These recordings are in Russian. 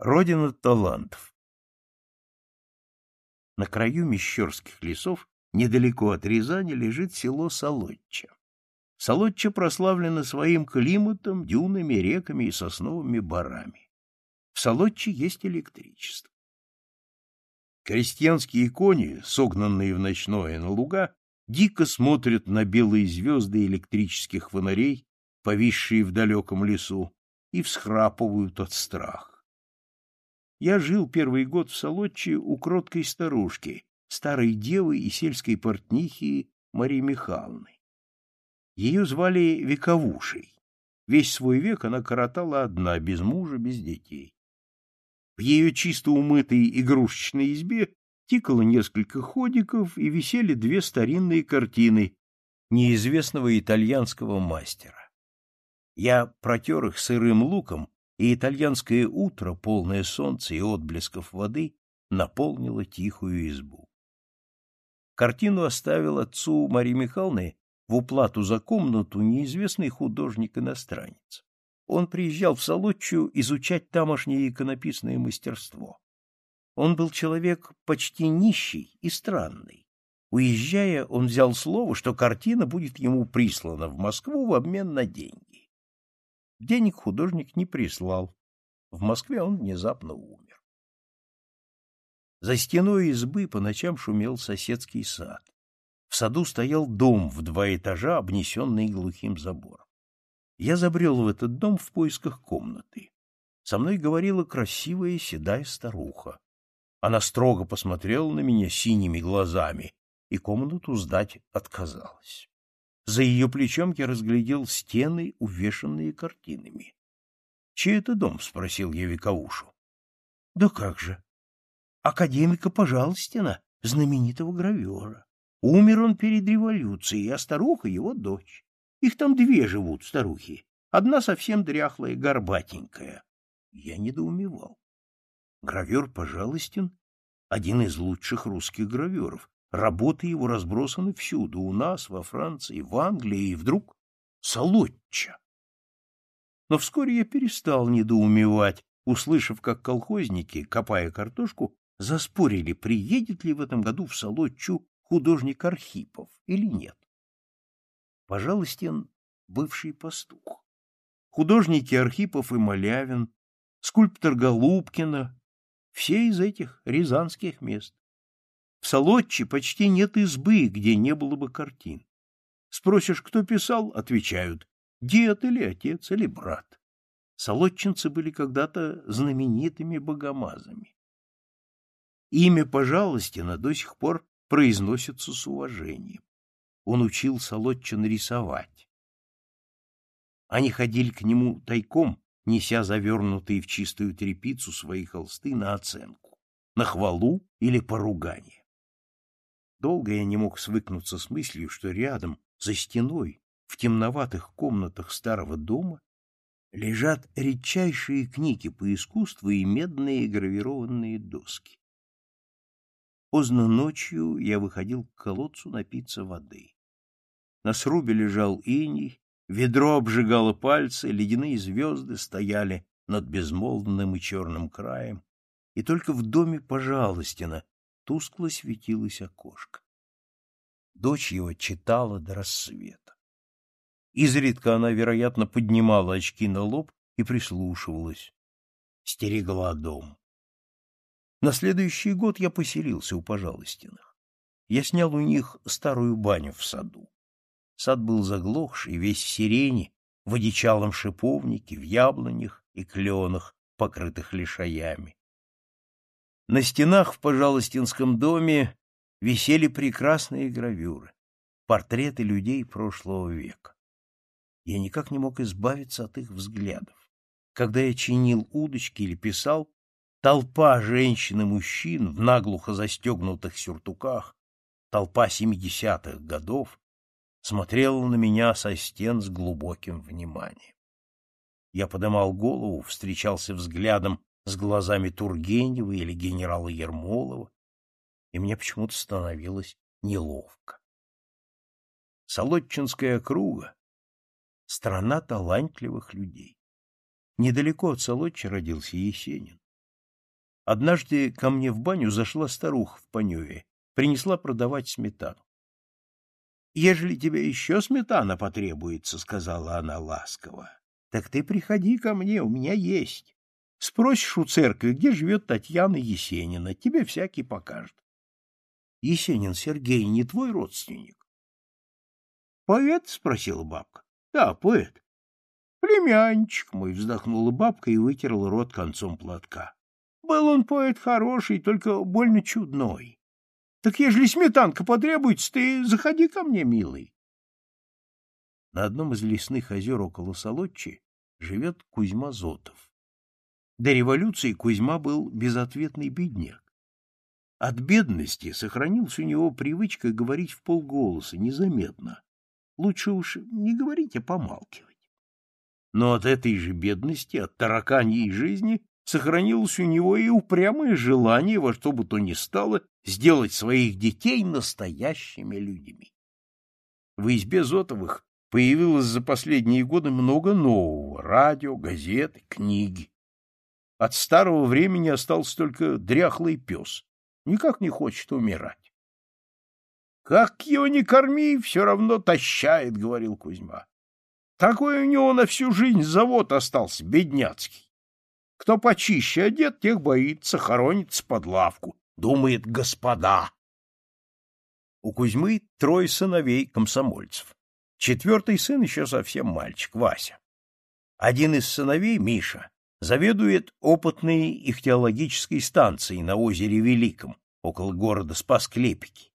Родина талантов. На краю Мещерских лесов, недалеко от Рязани, лежит село Солодча. Солодча прославлена своим климатом, дюнами, реками и сосновыми барами. В Солодче есть электричество. Крестьянские кони, согнанные в ночное на луга, дико смотрят на белые звезды электрических фонарей, повисшие в далеком лесу, и всхрапывают от страха. Я жил первый год в Солодче у кроткой старушки, старой девы и сельской портнихи Марии Михайловны. Ее звали Вековушей. Весь свой век она коротала одна, без мужа, без детей. В ее чисто умытой игрушечной избе тикало несколько ходиков и висели две старинные картины неизвестного итальянского мастера. Я протер их сырым луком и итальянское утро, полное солнца и отблесков воды, наполнило тихую избу. Картину оставил отцу Марии Михайловны в уплату за комнату неизвестный художник-иностранец. Он приезжал в Солодчу изучать тамошнее иконописное мастерство. Он был человек почти нищий и странный. Уезжая, он взял слово, что картина будет ему прислана в Москву в обмен на деньги. Денег художник не прислал. В Москве он внезапно умер. За стеной избы по ночам шумел соседский сад. В саду стоял дом в два этажа, обнесенный глухим забором. Я забрел в этот дом в поисках комнаты. Со мной говорила красивая седая старуха. Она строго посмотрела на меня синими глазами и комнату сдать отказалась. За ее плечом я разглядел стены, увешанные картинами. — Чей это дом? — спросил я викаушу. — Да как же. Академика Пожалостина, знаменитого гравера. Умер он перед революцией, а старуха — его дочь. Их там две живут, старухи. Одна совсем дряхлая, горбатенькая. Я недоумевал. Гравер Пожалостин — один из лучших русских граверов, Работы его разбросаны всюду, у нас, во Франции, в Англии, и вдруг Солодча. Но вскоре я перестал недоумевать, услышав, как колхозники, копая картошку, заспорили, приедет ли в этом году в Солодчу художник Архипов или нет. Пожалуйста, бывший пастух. Художники Архипов и Малявин, скульптор Голубкина, все из этих рязанских мест. В Солодче почти нет избы, где не было бы картин. Спросишь, кто писал, отвечают, дед или отец или брат. Солодчинцы были когда-то знаменитыми богомазами. Имя Пожалостина до сих пор произносится с уважением. Он учил Солодчин рисовать. Они ходили к нему тайком, неся завернутые в чистую тряпицу свои холсты на оценку, на хвалу или поругание. Долго я не мог свыкнуться с мыслью, что рядом, за стеной, в темноватых комнатах старого дома лежат редчайшие книги по искусству и медные гравированные доски. Поздно ночью я выходил к колодцу напиться воды. На срубе лежал иней, ведро обжигало пальцы, ледяные звезды стояли над безмолвным и черным краем, и только в доме Пожалостина тускло светилось окошко. Дочь его читала до рассвета. Изредка она, вероятно, поднимала очки на лоб и прислушивалась. Стерегла дом. На следующий год я поселился у пожалостиных. Я снял у них старую баню в саду. Сад был заглохший, весь в сирени, в одичалом шиповнике, в яблонях и кленах, покрытых лишаями. На стенах в пожалостинском доме висели прекрасные гравюры, портреты людей прошлого века. Я никак не мог избавиться от их взглядов. Когда я чинил удочки или писал, толпа женщин и мужчин в наглухо застегнутых сюртуках, толпа семидесятых годов, смотрела на меня со стен с глубоким вниманием. Я подымал голову, встречался взглядом с глазами Тургенева или генерала Ермолова, и мне почему-то становилось неловко. Солодчинская округа — страна талантливых людей. Недалеко от Солодчи родился Есенин. Однажды ко мне в баню зашла старуха в Паневе, принесла продавать сметану. — Ежели тебе еще сметана потребуется, — сказала она ласково, — так ты приходи ко мне, у меня есть. Спросишь у церкви, где живет Татьяна Есенина, тебе всякий покажет. — Есенин Сергей не твой родственник? — Поэт? — спросила бабка. — Да, поэт. — Племянчик мой, — вздохнула бабка и вытерла рот концом платка. — Был он поэт хороший, только больно чудной. Так ежели сметанка потребуется, ты заходи ко мне, милый. На одном из лесных озер около Солодчи живет Кузьма Зотов. До революции Кузьма был безответный бедняк. От бедности сохранилась у него привычка говорить в полголоса, незаметно. Лучше уж не говорить, а помалкивать. Но от этой же бедности, от тараканьей жизни, сохранилось у него и упрямое желание во что бы то ни стало сделать своих детей настоящими людьми. В избе Зотовых появилось за последние годы много нового — радио, газеты, книги. От старого времени остался только дряхлый пес. Никак не хочет умирать. — Как его не корми, все равно тащает, — говорил Кузьма. Такой у него на всю жизнь завод остался, бедняцкий. Кто почище одет, тех боится, хоронится под лавку. Думает, господа. У Кузьмы трое сыновей комсомольцев. Четвертый сын еще совсем мальчик, Вася. Один из сыновей, Миша, заведует опытной ихтеологической станцией на озере Великом, около города Спас-Клепики.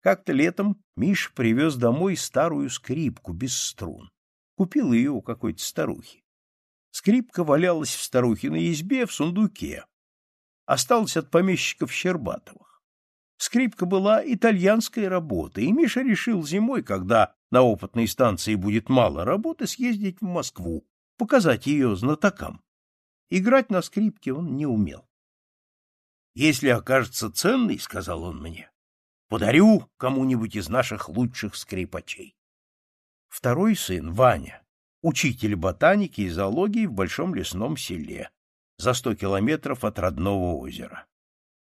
Как-то летом Миш привез домой старую скрипку без струн. Купил ее у какой-то старухи. Скрипка валялась в старухиной избе в сундуке. Осталась от помещиков Щербатовых. Скрипка была итальянской работы, и Миша решил зимой, когда на опытной станции будет мало работы, съездить в Москву, показать ее знатокам. Играть на скрипке он не умел. «Если окажется ценный, — сказал он мне, — подарю кому-нибудь из наших лучших скрипачей». Второй сын, Ваня, учитель ботаники и зоологии в большом лесном селе, за сто километров от родного озера.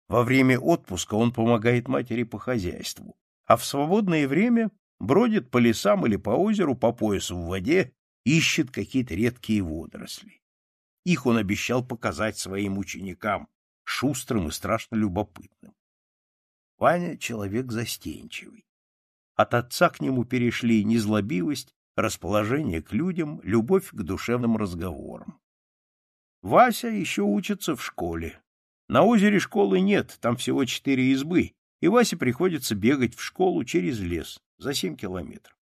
Во время отпуска он помогает матери по хозяйству, а в свободное время бродит по лесам или по озеру по поясу в воде, ищет какие-то редкие водоросли. Их он обещал показать своим ученикам, шустрым и страшно любопытным. Ваня — человек застенчивый. От отца к нему перешли незлобивость, расположение к людям, любовь к душевным разговорам. Вася еще учится в школе. На озере школы нет, там всего четыре избы, и Васе приходится бегать в школу через лес за семь километров.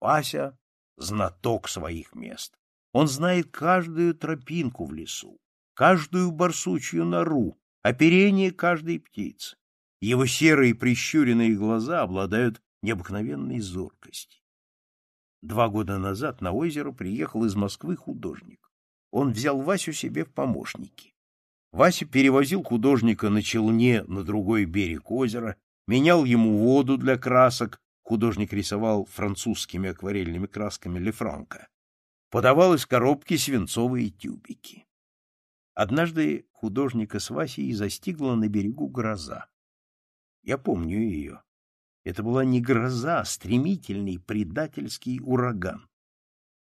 Вася — знаток своих мест. Он знает каждую тропинку в лесу, каждую барсучью нору, оперение каждой птицы. Его серые прищуренные глаза обладают необыкновенной зоркостью. Два года назад на озеро приехал из Москвы художник. Он взял Васю себе в помощники. Вася перевозил художника на челне на другой берег озера, менял ему воду для красок, художник рисовал французскими акварельными красками Лефранка, подавал из коробки свинцовые тюбики. Однажды художника с Васей застигла на берегу гроза. Я помню ее. Это была не гроза, а стремительный предательский ураган.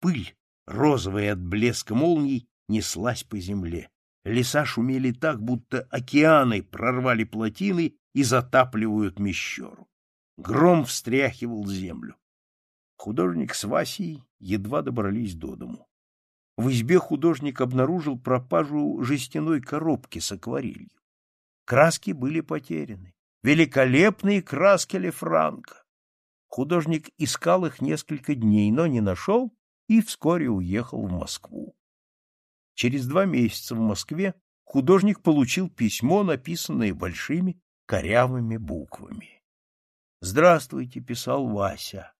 Пыль, розовая от блеска молний, неслась по земле. Леса шумели так, будто океаны прорвали плотины и затапливают мещеру. Гром встряхивал землю художник с Васей едва добрались до дому. В избе художник обнаружил пропажу жестяной коробки с акварелью. Краски были потеряны. Великолепные краски Лефранка. Художник искал их несколько дней, но не нашел и вскоре уехал в Москву. Через два месяца в Москве художник получил письмо, написанное большими корявыми буквами. «Здравствуйте», — писал Вася.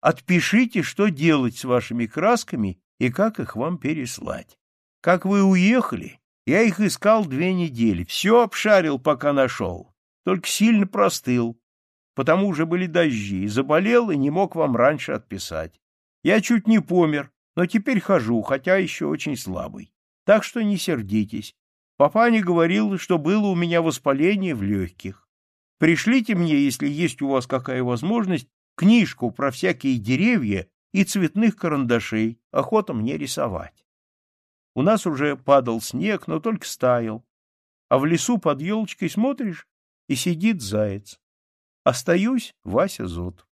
Отпишите, что делать с вашими красками и как их вам переслать. Как вы уехали, я их искал две недели, все обшарил, пока нашел, только сильно простыл, потому уже были дожди, заболел и не мог вам раньше отписать. Я чуть не помер, но теперь хожу, хотя еще очень слабый. Так что не сердитесь. Папа не говорил, что было у меня воспаление в легких. Пришлите мне, если есть у вас какая возможность, книжку про всякие деревья и цветных карандашей, охота мне рисовать. У нас уже падал снег, но только стаял. А в лесу под елочкой смотришь, и сидит заяц. Остаюсь Вася Зотов.